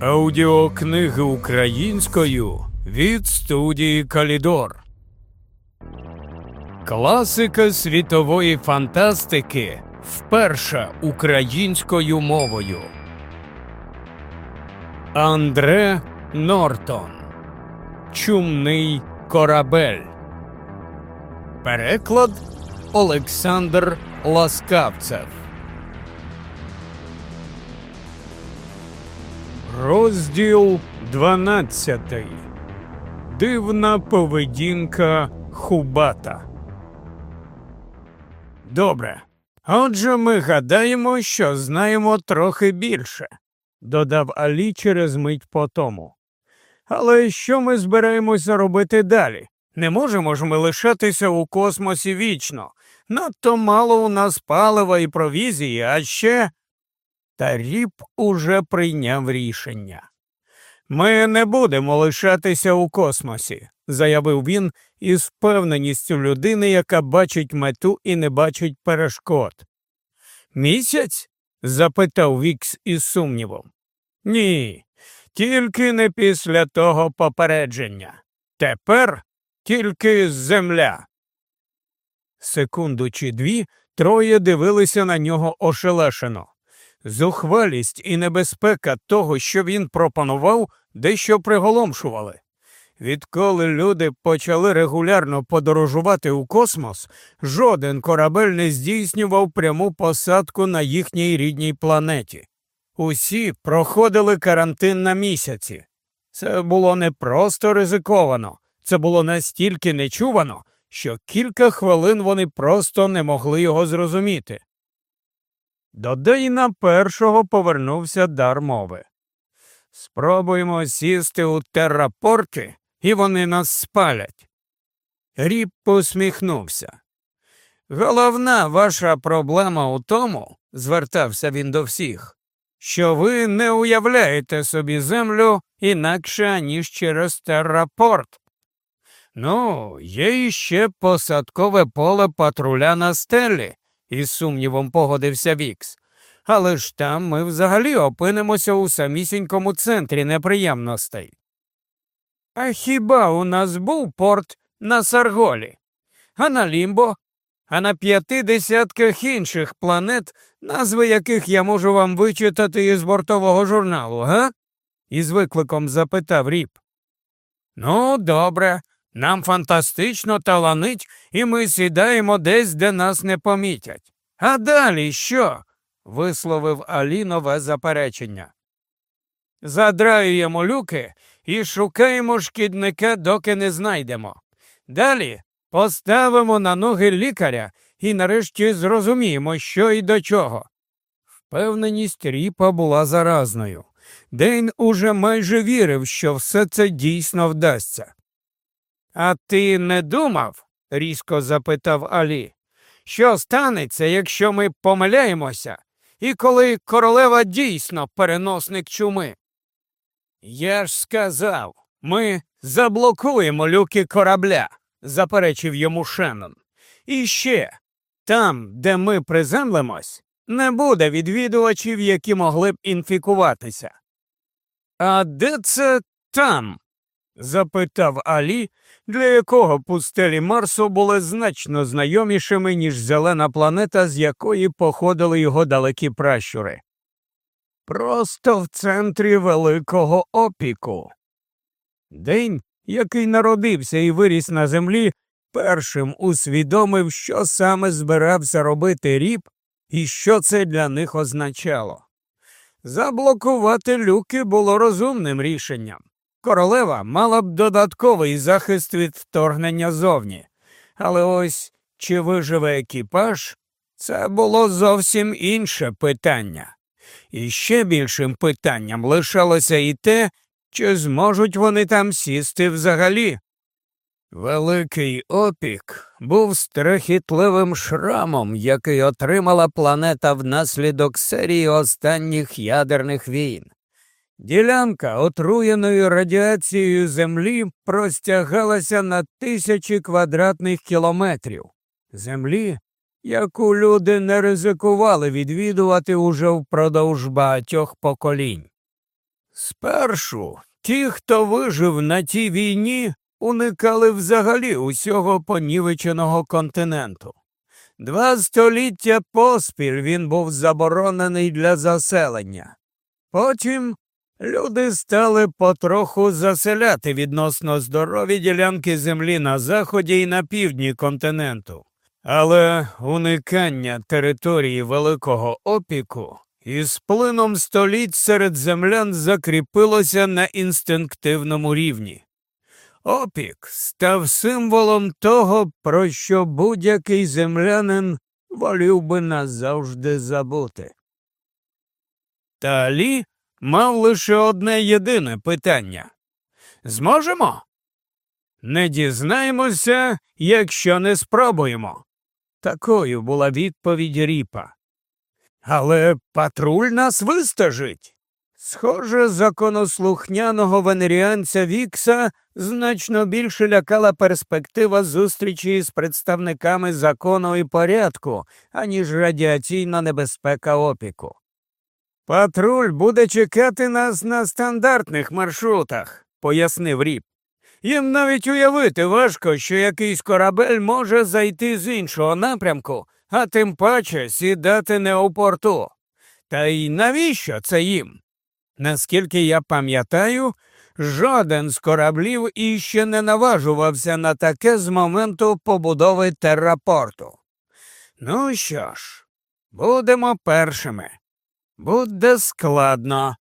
Аудіокниги українською від студії Калідор. Класика світової фантастики вперше українською мовою. Андре Нортон. Чумний корабель. Переклад Олександр Ласкавцев. Розділ 12. Дивна поведінка Хубата. Добре. Отже, ми гадаємо, що знаємо трохи більше, додав Алі через мить по тому. Але що ми збираємося робити далі? Не можемо ж ми лишатися у космосі вічно. Надто мало у нас палива і провізії, а ще. Та Ріп уже прийняв рішення. Ми не будемо лишатися у космосі, заявив він із впевненістю людини, яка бачить мету і не бачить перешкод. Місяць? запитав Вікс із сумнівом. Ні, тільки не після того попередження. Тепер тільки земля. Секунду чи дві троє дивилися на нього ошелешено. Зухвалість і небезпека того, що він пропонував, дещо приголомшували. Відколи люди почали регулярно подорожувати у космос, жоден корабель не здійснював пряму посадку на їхній рідній планеті. Усі проходили карантин на місяці. Це було не просто ризиковано, це було настільки нечувано, що кілька хвилин вони просто не могли його зрозуміти. До Дейна першого повернувся дар мови. Спробуємо сісти у террапорти, і вони нас спалять. Ріп посміхнувся. Головна ваша проблема у тому, звертався він до всіх, що ви не уявляєте собі землю інакше, ніж через террапорт. Ну, є іще посадкове поле патруля на стелі, із сумнівом погодився Вікс. Але ж там ми взагалі опинимося у самісінькому центрі неприємностей. А хіба у нас був порт на Сарголі, а на Лімбо, а на п'яти десятках інших планет, назви яких я можу вам вичитати із бортового журналу, га? із викликом запитав Ріп. Ну, добре, нам фантастично таланить, і ми сідаємо десь, де нас не помітять. А далі що? висловив Алі нове заперечення. Задраюємо люки і шукаємо шкідника, доки не знайдемо. Далі поставимо на ноги лікаря і нарешті зрозуміємо, що і до чого. Впевненість ріпа була заразною. Дейн уже майже вірив, що все це дійсно вдасться. А ти не думав? різко запитав Алі. Що станеться, якщо ми помиляємося, і коли королева дійсно переносник чуми? Я ж сказав, ми заблокуємо люки корабля, заперечив йому Шеннон. І ще там, де ми приземлимось, не буде відвідувачів, які могли б інфікуватися. А де це там? Запитав Алі, для якого пустелі Марсу були значно знайомішими, ніж зелена планета, з якої походили його далекі пращури. Просто в центрі великого опіку. День, який народився і виріс на землі, першим усвідомив, що саме збирався робити ріб і що це для них означало. Заблокувати люки було розумним рішенням. Королева мала б додатковий захист від вторгнення зовні. Але ось чи виживе екіпаж, це було зовсім інше питання. І ще більшим питанням лишалося і те, чи зможуть вони там сісти взагалі. Великий опік був страхітливим шрамом, який отримала планета внаслідок серії останніх ядерних війн. Ділянка, отруєною радіацією землі, простягалася на тисячі квадратних кілометрів землі, яку люди не ризикували відвідувати уже впродовж багатьох поколінь. Спершу ті, хто вижив на тій війні, уникали взагалі усього понівеченого континенту. Два століття поспіль він був заборонений для заселення. Потім люди стали потроху заселяти відносно здорові ділянки землі на заході і на півдні континенту. Але уникання території великого опіку із плином століть серед землян закріпилося на інстинктивному рівні. Опік став символом того, про що будь-який землянин волів би назавжди забути. Та Алі мав лише одне єдине питання зможемо? Не дізнаємося, якщо не спробуємо. Такою була відповідь Ріпа. Але патруль нас вистежить. Схоже, законослухняного венеріанця Вікса значно більше лякала перспектива зустрічі з представниками закону і порядку, аніж радіаційна небезпека опіку. Патруль буде чекати нас на стандартних маршрутах, пояснив Ріп. Їм навіть уявити важко, що якийсь корабель може зайти з іншого напрямку, а тим паче сідати не у порту. Та й навіщо це їм? Наскільки я пам'ятаю, жоден з кораблів іще не наважувався на таке з моменту побудови террапорту. Ну що ж, будемо першими. Буде складно.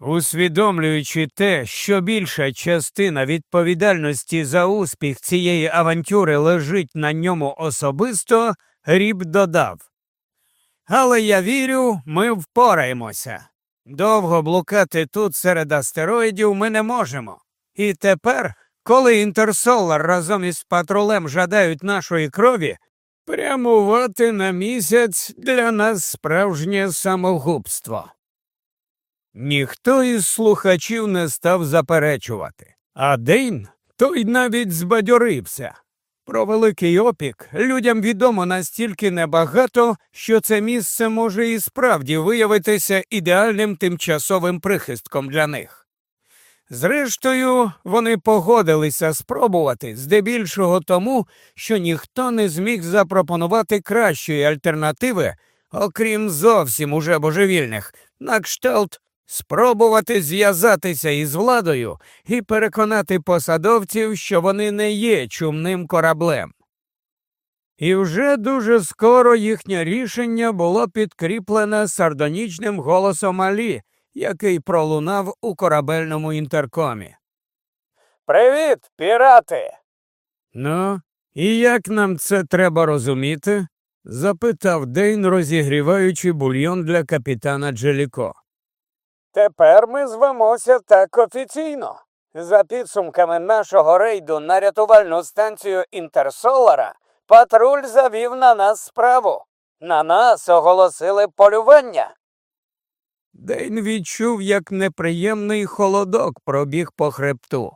Усвідомлюючи те, що більша частина відповідальності за успіх цієї авантюри лежить на ньому особисто, Ріб додав. Але я вірю, ми впораємося. Довго блукати тут серед астероїдів ми не можемо. І тепер, коли Інтерсолар разом із патрулем жадають нашої крові, прямувати на місяць для нас справжнє самогубство. Ніхто із слухачів не став заперечувати, а Дейн той навіть збадьорився. Про великий опік людям відомо настільки небагато, що це місце може і справді виявитися ідеальним тимчасовим прихистком для них. Зрештою, вони погодилися спробувати здебільшого тому, що ніхто не зміг запропонувати кращої альтернативи, окрім зовсім уже божевільних, на кшталт спробувати зв'язатися із владою і переконати посадовців, що вони не є чумним кораблем. І вже дуже скоро їхнє рішення було підкріплене сардонічним голосом Алі, який пролунав у корабельному інтеркомі. Привіт, пірати. Ну, і як нам це треба розуміти? запитав Дейн, розігріваючи бульйон для капітана Джеліко. Тепер ми звемося так офіційно. За підсумками нашого рейду на рятувальну станцію Інтерсолара, патруль завів на нас справу. На нас оголосили полювання. Дейн відчув, як неприємний холодок пробіг по хребту.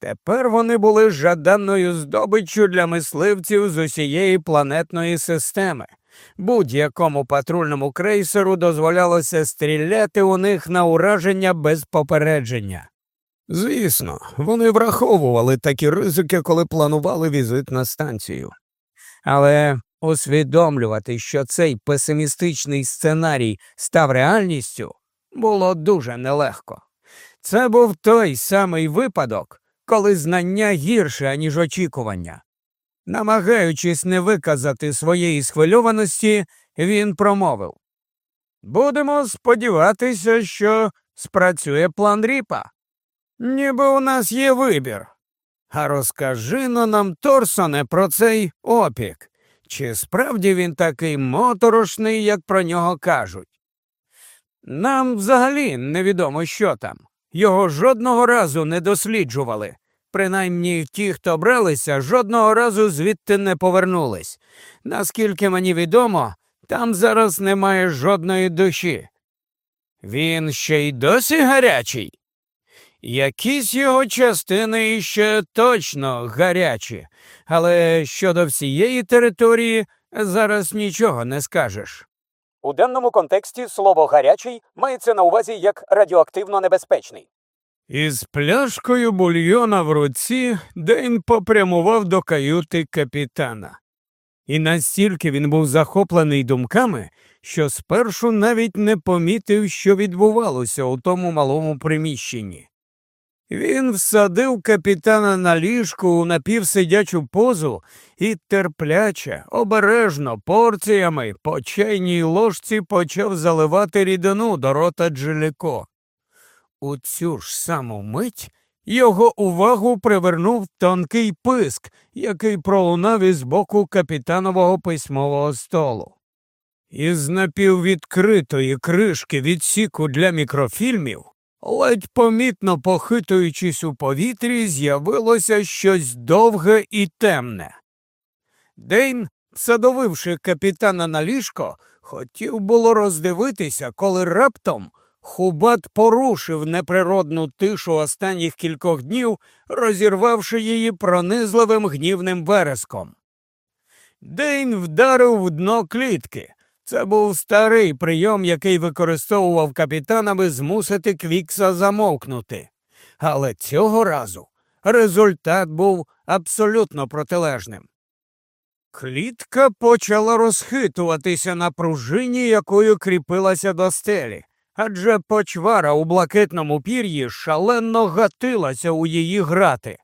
Тепер вони були жаданою здобиччю для мисливців з усієї планетної системи. Будь-якому патрульному крейсеру дозволялося стріляти у них на ураження без попередження. Звісно, вони враховували такі ризики, коли планували візит на станцію. Але усвідомлювати, що цей песимістичний сценарій став реальністю, було дуже нелегко. Це був той самий випадок, коли знання гірше, ніж очікування. Намагаючись не виказати своєї схвильованості, він промовив Будемо сподіватися, що спрацює план ріпа. Ніби у нас є вибір. А розкажи но нам, Торсоне, про цей опік. Чи справді він такий моторошний, як про нього кажуть? Нам взагалі невідомо, що там. Його жодного разу не досліджували. Принаймні ті, хто бралися, жодного разу звідти не повернулись. Наскільки мені відомо, там зараз немає жодної душі. Він ще й досі гарячий. Якісь його частини ще точно гарячі, але щодо всієї території зараз нічого не скажеш. У денному контексті слово гарячий мається на увазі як радіоактивно небезпечний. Із пляшкою бульйона в руці Дейн попрямував до каюти капітана. І настільки він був захоплений думками, що спершу навіть не помітив, що відбувалося у тому малому приміщенні. Він всадив капітана на ліжку у напівсидячу позу і терпляче, обережно, порціями по чайній ложці почав заливати рідину до рота Джиліко. У цю ж саму мить його увагу привернув тонкий писк, який пролунав із боку капітанового письмового столу. Із напіввідкритої кришки відсіку для мікрофільмів, ледь помітно похитуючись у повітрі, з'явилося щось довге і темне. Дейн, садовивши капітана на ліжко, хотів було роздивитися, коли раптом Хубат порушив неприродну тишу останніх кількох днів, розірвавши її пронизливим гнівним вереском. Дейн вдарив в дно клітки. Це був старий прийом, який використовував капітан, аби змусити Квікса замовкнути. Але цього разу результат був абсолютно протилежним. Клітка почала розхитуватися на пружині, якою кріпилася до стелі адже почвара у блакитному пір'ї шалено гатилася у її грати.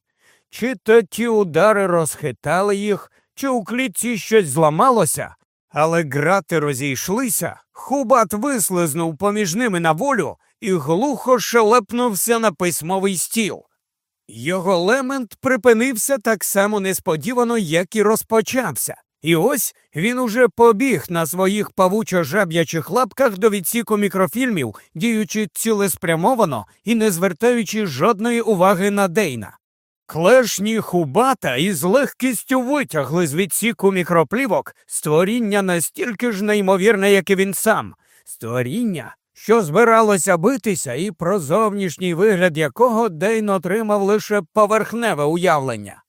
Чи то ті удари розхитали їх, чи у клітці щось зламалося, але грати розійшлися, хубат вислизнув поміж ними на волю і глухо шелепнувся на письмовий стіл. Його лемент припинився так само несподівано, як і розпочався. І ось він уже побіг на своїх павучо жаб'ячих лапках до відсіку мікрофільмів, діючи цілеспрямовано і не звертаючи жодної уваги на Дейна. Клешні хубата із легкістю витягли з відсіку мікроплівок створіння настільки ж неймовірне, як і він сам, створіння, що збиралося битися, і про зовнішній вигляд якого Дейн отримав лише поверхневе уявлення.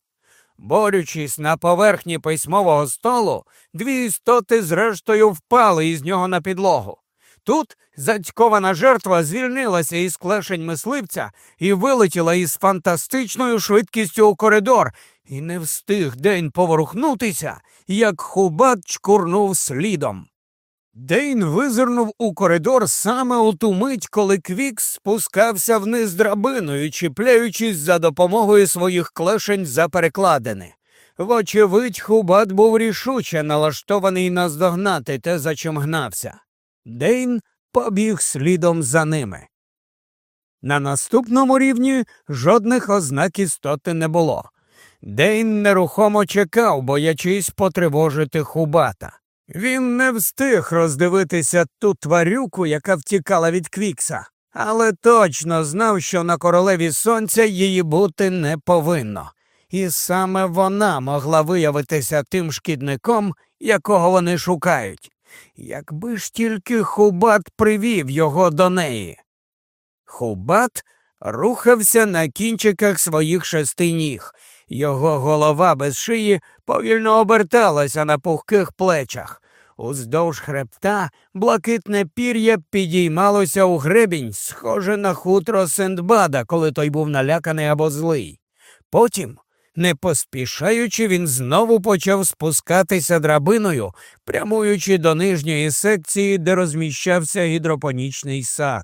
Борючись на поверхні письмового столу, дві істоти зрештою впали із нього на підлогу. Тут зацькована жертва звільнилася із клешень мисливця і вилетіла із фантастичною швидкістю у коридор, і не встиг день поворухнутися, як хубат чкурнув слідом. Дейн визирнув у коридор саме у ту мить, коли Квікс спускався вниз драбиною, чіпляючись за допомогою своїх клешень за перекладини. Вочевидь, Хубат був рішуче налаштований наздогнати те, за чим гнався. Дейн побіг слідом за ними. На наступному рівні жодних ознак істоти не було. Дейн нерухомо чекав, боячись потривожити Хубата. Він не встиг роздивитися ту тварюку, яка втікала від Квікса, але точно знав, що на королеві сонця її бути не повинно, і саме вона могла виявитися тим шкідником, якого вони шукають. Якби ж тільки Хубат привів його до неї. Хубат рухався на кінчиках своїх шести ніг. Його голова без шиї повільно оберталася на пухких плечах. Уздовж хребта блакитне пір'я підіймалося у гребінь, схоже на хутро Сендбада, коли той був наляканий або злий. Потім, не поспішаючи, він знову почав спускатися драбиною, прямуючи до нижньої секції, де розміщався гідропонічний сад.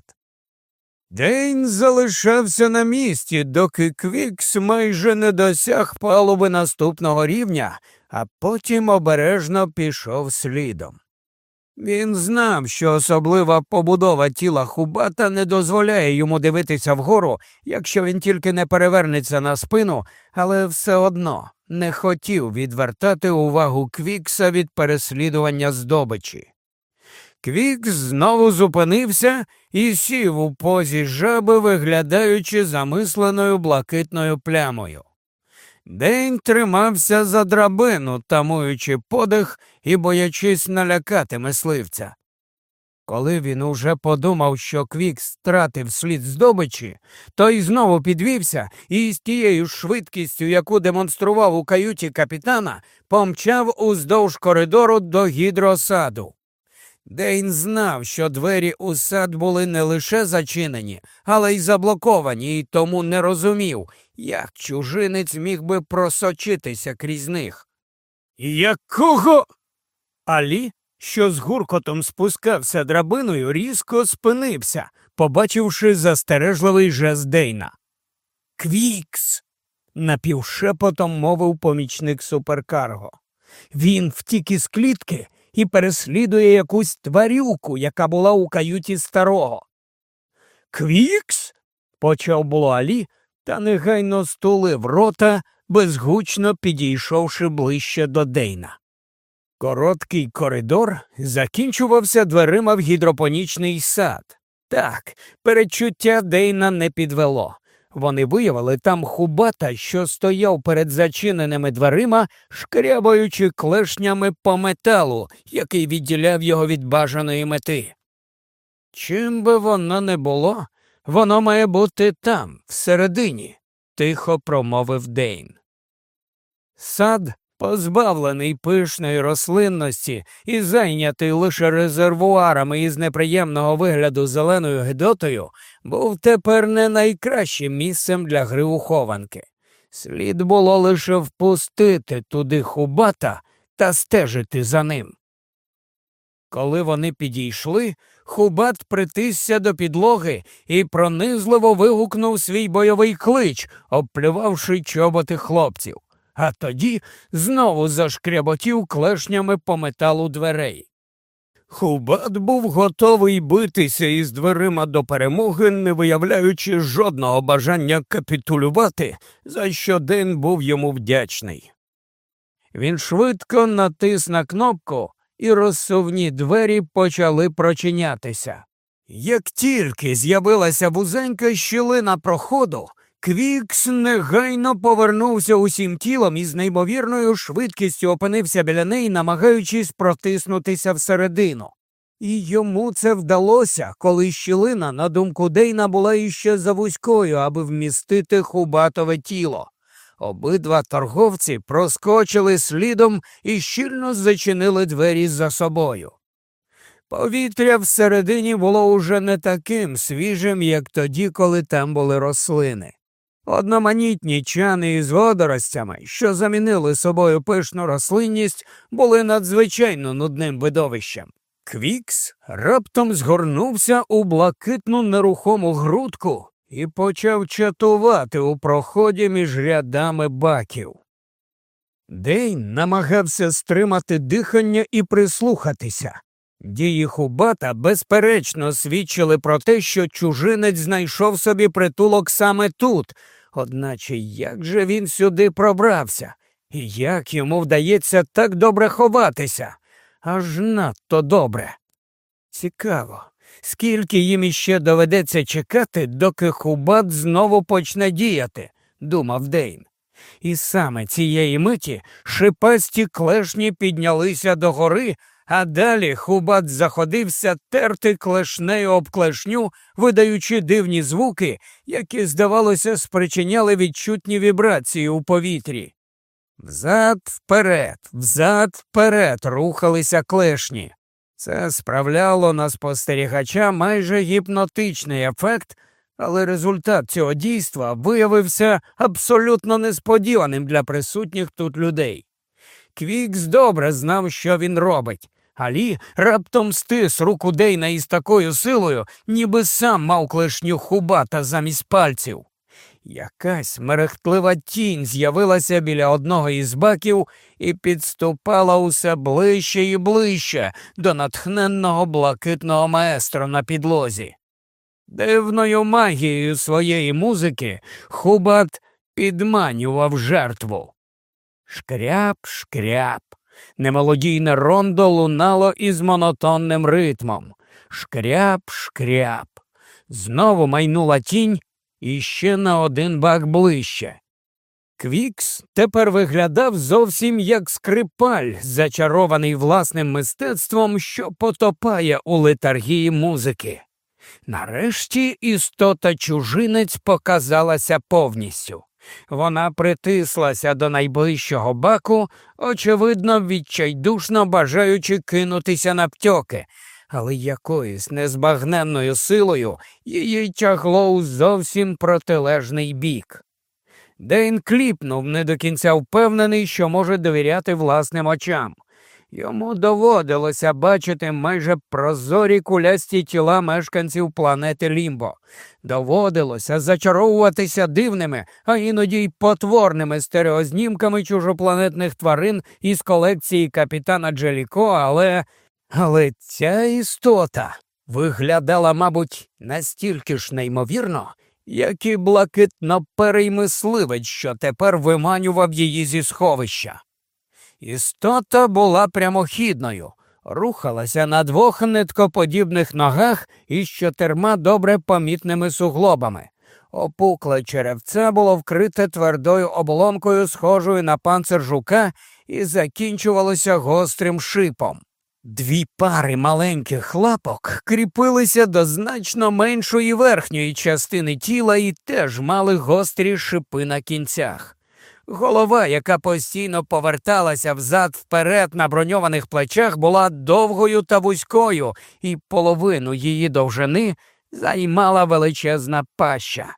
Дейн залишався на місці, доки Квікс майже не досяг палуби наступного рівня, а потім обережно пішов слідом. Він знав, що особлива побудова тіла Хубата не дозволяє йому дивитися вгору, якщо він тільки не перевернеться на спину, але все одно не хотів відвертати увагу Квікса від переслідування здобичі. Квікс знову зупинився і сів у позі жаби, виглядаючи замисленою блакитною плямою. День тримався за драбину, тамуючи подих і боячись налякати мисливця. Коли він уже подумав, що Квікс стратив слід здобичі, той знову підвівся і з тією швидкістю, яку демонстрував у каюті капітана, помчав уздовж коридору до гідросаду. Дейн знав, що двері у сад були не лише зачинені, але й заблоковані, і тому не розумів, як чужинець міг би просочитися крізь них. Якого? Алі, що з гуркотом спускався драбиною, різко спинився, побачивши застережливий жест Дейна. Квікс. напівшепотом мовив помічник суперкарго. Він втік із клітки і переслідує якусь тварюку, яка була у каюті старого. Квікс? почав було Алі, та негайно стулив рота, безгучно підійшовши ближче до Дейна. Короткий коридор закінчувався дверима в гідропонічний сад. Так, передчуття Дейна не підвело. Вони виявили там хубата, що стояв перед зачиненими дверима, шкрябаючи клешнями по металу, який відділяв його від бажаної мети. Чим би воно не було, воно має бути там, всередині, тихо промовив Дейн. Сад, позбавлений пишної рослинності і зайнятий лише резервуарами із неприємного вигляду зеленою гидотою, був тепер не найкращим місцем для гри у хованки. Слід було лише впустити туди хубата та стежити за ним. Коли вони підійшли, Хубат притисся до підлоги і пронизливо вигукнув свій бойовий клич, обплювавши чоботи хлопців, а тоді знову зашкряботів клешнями по металу дверей. Хубат був готовий битися із дверима до перемоги, не виявляючи жодного бажання капітулювати, за що Ден був йому вдячний. Він швидко натис на кнопку, і розсувні двері почали прочинятися. Як тільки з'явилася вузенька щілина проходу, Квікс негайно повернувся усім тілом і з неймовірною швидкістю опинився біля неї, намагаючись протиснутися всередину. І йому це вдалося, коли щілина, на думку Дейна, була іще завузькою, аби вмістити хубатове тіло. Обидва торговці проскочили слідом і щільно зачинили двері за собою. Повітря всередині було уже не таким свіжим, як тоді, коли там були рослини. Одноманітні чани із водоростями, що замінили собою пишну рослинність, були надзвичайно нудним видовищем. Квікс раптом згорнувся у блакитну нерухому грудку і почав чатувати у проході між рядами баків. Дейн намагався стримати дихання і прислухатися. Дії Хубата безперечно свідчили про те, що чужинець знайшов собі притулок саме тут, одначе як же він сюди пробрався, і як йому вдається так добре ховатися? Аж надто добре. Цікаво, скільки їм іще доведеться чекати, доки Хубат знову почне діяти, думав Дейн. І саме цієї миті шипасті клешні піднялися догори, а далі Хубат заходився терти клешнею об клешню, видаючи дивні звуки, які, здавалося, спричиняли відчутні вібрації у повітрі. Взад вперед, взад вперед рухалися клешні. Це справляло на спостерігача майже гіпнотичний ефект, але результат цього дійства виявився абсолютно несподіваним для присутніх тут людей. Квікс добре знав, що він робить. Алі раптом стис руку Дейна із такою силою, ніби сам мав клешню хубата замість пальців. Якась мерехтлива тінь з'явилася біля одного із баків і підступала усе ближче і ближче до натхненного блакитного маестро на підлозі. Дивною магією своєї музики Хубат підманював жертву. Шкряп, шкряп. Немолодійне рондо лунало із монотонним ритмом. Шкряп, шкряп. Знову майнула тінь і ще на один бак ближче. Квікс тепер виглядав зовсім як скрипаль, зачарований власним мистецтвом, що потопає у летаргії музики. Нарешті істота чужинець показалася повністю. Вона притислася до найближчого баку, очевидно, відчайдушно бажаючи кинутися на птьоки, але якоюсь незбагненною силою її тягло у зовсім протилежний бік. Дейн кліпнув, не до кінця впевнений, що може довіряти власним очам. Йому доводилося бачити майже прозорі кулясті тіла мешканців планети Лімбо. Доводилося зачаровуватися дивними, а іноді й потворними стереознімками чужопланетних тварин із колекції капітана Джеліко, але. Але ця істота виглядала, мабуть, настільки ж неймовірно, як і блакитно-перий мисливець, що тепер виманював її зі сховища. Істота була прямохідною, рухалася на двох ниткоподібних ногах із чотирма добре помітними суглобами. Опукле черевце було вкрите твердою оболонкою, схожою на панцир жука, і закінчувалося гострим шипом. Дві пари маленьких лапок кріпилися до значно меншої верхньої частини тіла і теж мали гострі шипи на кінцях. Голова, яка постійно поверталася взад вперед на броньованих плечах, була довгою та вузькою, і половину її довжини займала величезна паща.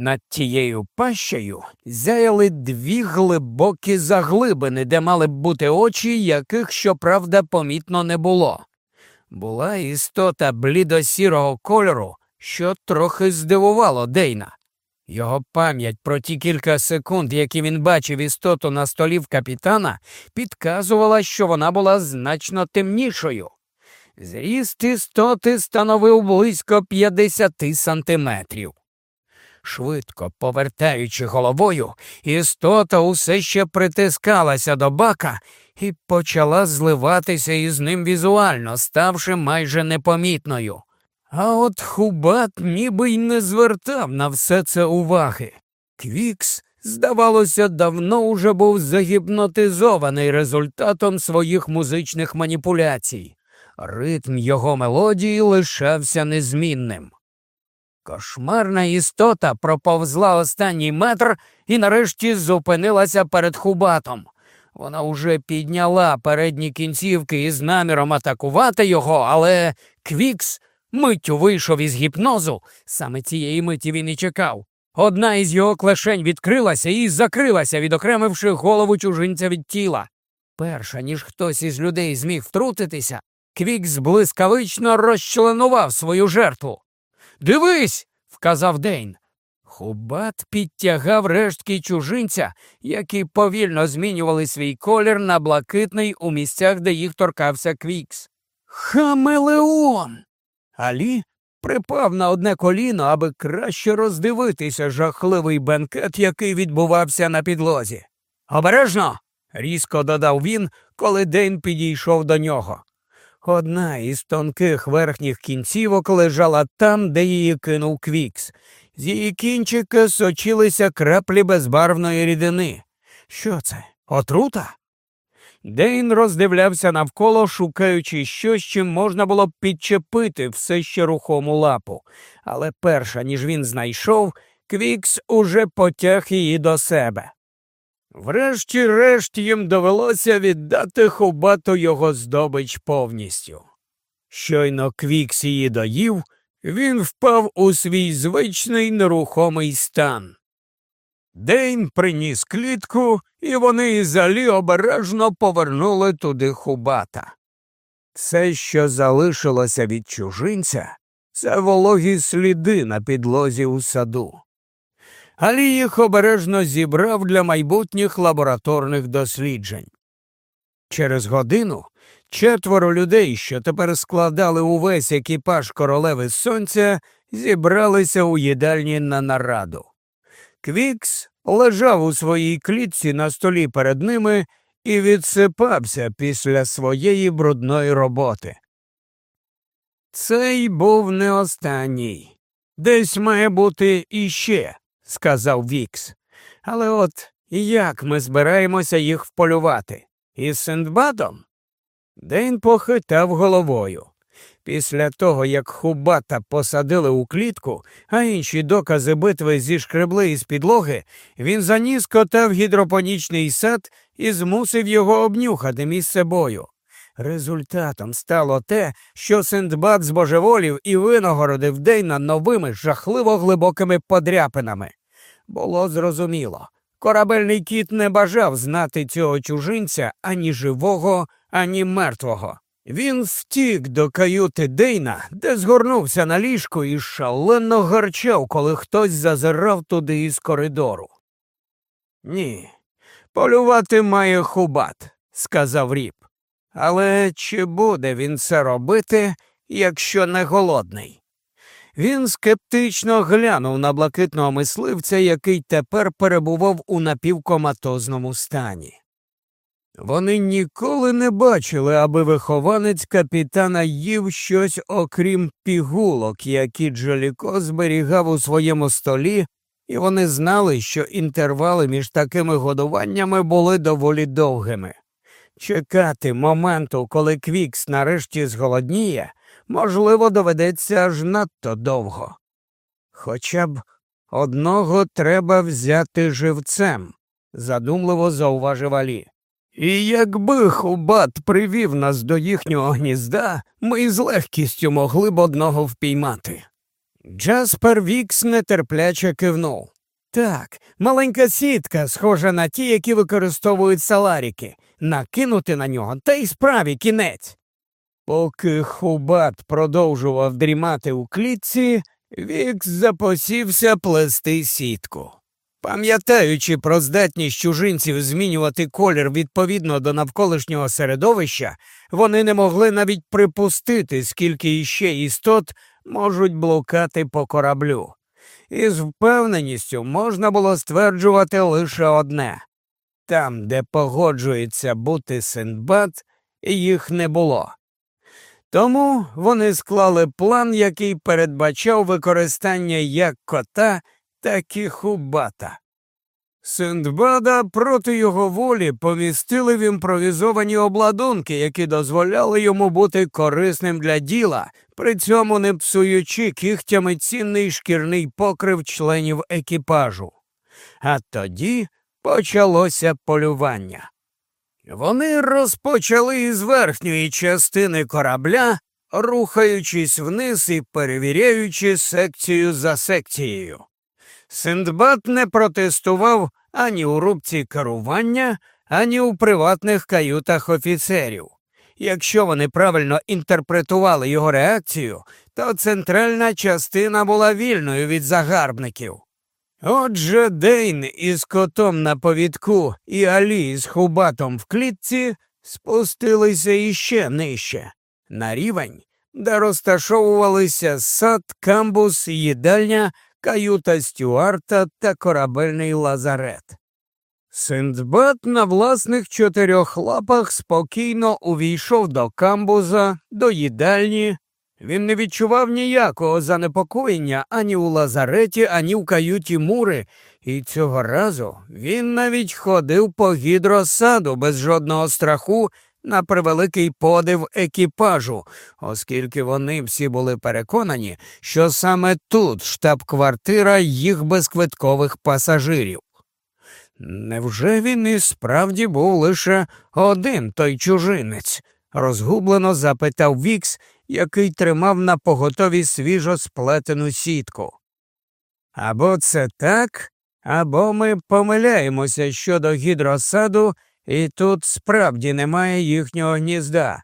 Над тією пащею зяяли дві глибокі заглибини, де мали б бути очі, яких, щоправда, помітно не було. Була істота блідосірого кольору, що трохи здивувало Дейна. Його пам'ять про ті кілька секунд, які він бачив істоту на столі в капітана, підказувала, що вона була значно темнішою. Зріст істоти становив близько 50 сантиметрів. Швидко повертаючи головою, істота усе ще притискалася до бака і почала зливатися із ним візуально, ставши майже непомітною. А от Хубат ніби й не звертав на все це уваги. Квікс, здавалося, давно уже був загіпнотизований результатом своїх музичних маніпуляцій. Ритм його мелодії лишався незмінним. Кошмарна істота проповзла останній метр і нарешті зупинилася перед хубатом. Вона уже підняла передні кінцівки із наміром атакувати його, але Квікс миттю вийшов із гіпнозу. Саме цієї миті він і чекав. Одна із його клешень відкрилася і закрилася, відокремивши голову чужинця від тіла. Перш ніж хтось із людей зміг втрутитися, Квікс блискавично розчленував свою жертву. Дивись, вказав Дейн. Хубат підтягав рештки чужинця, які повільно змінювали свій колір на блакитний у місцях, де їх торкався Квікс. Хамелеон. Алі припав на одне коліно, аби краще роздивитися жахливий бенкет, який відбувався на підлозі. Обережно. різко додав він, коли Дейн підійшов до нього. Одна із тонких верхніх кінцівок лежала там, де її кинув Квікс. З її кінчика сочилися краплі безбарвної рідини. Що це? Отрута? Дейн роздивлявся навколо, шукаючи щось, чим можна було б підчепити все ще рухому лапу. Але перш, ніж він знайшов, Квікс уже потяг її до себе. Врешті-решт їм довелося віддати хубату його здобич повністю. Щойно Квікс її доїв, він впав у свій звичний нерухомий стан. Дейн приніс клітку, і вони із Алі обережно повернули туди хубата. Все, що залишилося від чужинця, це вологі сліди на підлозі у саду. Алі їх обережно зібрав для майбутніх лабораторних досліджень. Через годину четверо людей, що тепер складали увесь екіпаж королеви сонця, зібралися у їдальні на нараду. Квікс лежав у своїй клітці на столі перед ними і відсипався після своєї брудної роботи. Цей був не останній. Десь має бути іще сказав Вікс. Але от як ми збираємося їх вполювати? Із Синдбадом? Дейн похитав головою. Після того, як Хубата посадили у клітку, а інші докази битви зішкребли із підлоги, він заніс кота в гідропонічний сад і змусив його обнюхати місце бою. Результатом стало те, що Синдбад збожеволів і винагородив Дейна новими жахливо глибокими подряпинами. Було зрозуміло, корабельний кіт не бажав знати цього чужинця ані живого, ані мертвого. Він втік до каюти Дейна, де згорнувся на ліжку і шалено гарчав, коли хтось зазирав туди із коридору. Ні, полювати має хубат, сказав ріп. Але чи буде він це робити, якщо не голодний? Він скептично глянув на блакитного мисливця, який тепер перебував у напівкоматозному стані. Вони ніколи не бачили, аби вихованець капітана їв щось окрім пігулок, які Джоліко зберігав у своєму столі, і вони знали, що інтервали між такими годуваннями були доволі довгими. Чекати моменту, коли Квікс нарешті зголодніє, можливо, доведеться аж надто довго. Хоча б одного треба взяти живцем, задумливо зауважив Алі. І якби Хубат привів нас до їхнього гнізда, ми з легкістю могли б одного впіймати. Джаспер Вікс нетерпляче кивнув. Так, маленька сітка, схожа на ті, які використовують саларіки, накинути на нього та й справі кінець. Поки Хубат продовжував дрімати у клітці, Вікс заповзявся плести сітку. Пам'ятаючи про здатність чужинців змінювати колір відповідно до навколишнього середовища, вони не могли навіть припустити, скільки іще істот можуть блукати по кораблю. І з впевненістю можна було стверджувати лише одне там, де погоджується бути Синдбад, їх не було. Тому вони склали план, який передбачав використання як кота, так і хубата. Синдбада проти його волі помістили в імпровізовані обладунки, які дозволяли йому бути корисним для діла, при цьому не псуючи кігтями цінний шкірний покрив членів екіпажу. А тоді почалося полювання. Вони розпочали із верхньої частини корабля, рухаючись вниз і перевіряючи секцію за секцією. Синдбад не протестував ані у рубці керування, ані у приватних каютах офіцерів. Якщо вони правильно інтерпретували його реакцію, то центральна частина була вільною від загарбників. Отже, Дейн із котом на повідку і Алі з хубатом в клітці спустилися іще нижче, на рівень, де розташовувалися сад, камбус, їдальня, каюта Стюарта та корабельний лазарет. Синдбад на власних чотирьох лапах спокійно увійшов до камбуза, до їдальні. Він не відчував ніякого занепокоєння ані у лазареті, ані в каюті мури, і цього разу він навіть ходив по гідросаду без жодного страху на превеликий подив екіпажу, оскільки вони всі були переконані, що саме тут штаб-квартира їх безквиткових пасажирів. Невже він і справді був лише один той чужинець? розгублено запитав Вікс, який тримав на поготові свіжо сплетену сітку. Або це так, або ми помиляємося щодо гідросаду, і тут справді немає їхнього гнізда.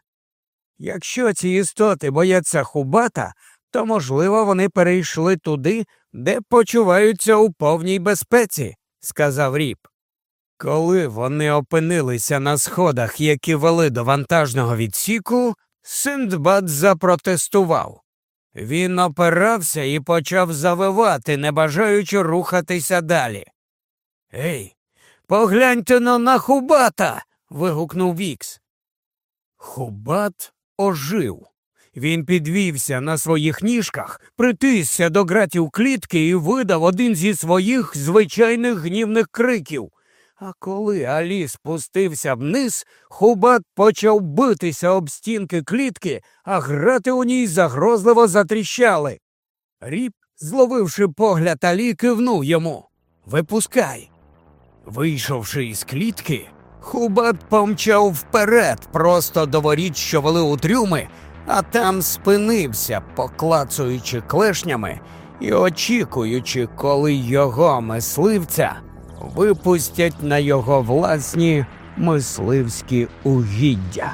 Якщо ці істоти бояться хубата, то, можливо, вони перейшли туди, де почуваються у повній безпеці сказав ріп. Коли вони опинилися на сходах, які вели до вантажного відсіку, Синдбад запротестував. Він опирався і почав завивати, не бажаючи рухатися далі. Ей, погляньте на на Хубата. вигукнув Вікс. Хубат ожив. Він підвівся на своїх ніжках, притисся до гратів клітки і видав один зі своїх звичайних гнівних криків. А коли Алі спустився вниз, Хубат почав битися об стінки клітки, а грати у ній загрозливо затріщали. Ріп, зловивши погляд Алі, кивнув йому Випускай. Вийшовши із клітки, Хубат помчав вперед, просто до воріт, що вели у трюми, а там спинився, поклацуючи клешнями і очікуючи, коли його мисливця випустять на його власні мисливські угіддя.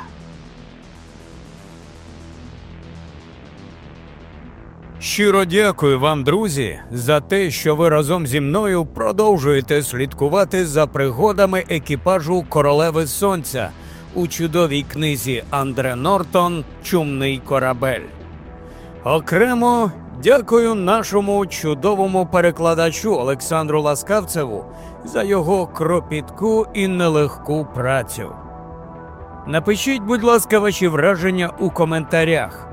Щиро дякую вам, друзі, за те, що ви разом зі мною продовжуєте слідкувати за пригодами екіпажу Королеви Сонця у чудовій книзі Андре Нортон Чумний корабель. Окремо дякую нашому чудовому перекладачу Олександру Ласкавцеву за його кропітку і нелегку працю. Напишіть, будь ласка, ваші враження у коментарях.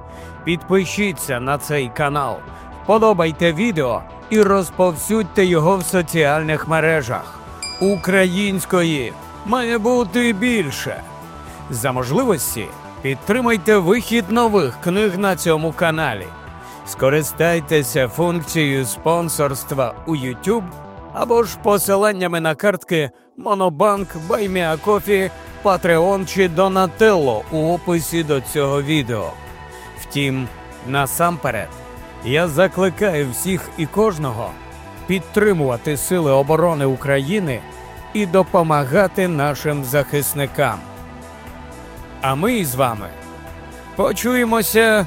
Підпишіться на цей канал, подобайте відео і розповсюдьте його в соціальних мережах. Української має бути більше. За можливості підтримайте вихід нових книг на цьому каналі. Скористайтеся функцією спонсорства у YouTube або ж посиланнями на картки Monobank, BuyMeACoffee, Patreon чи Donatello у описі до цього відео. Втім, насамперед, я закликаю всіх і кожного підтримувати Сили оборони України і допомагати нашим захисникам. А ми з вами почуємося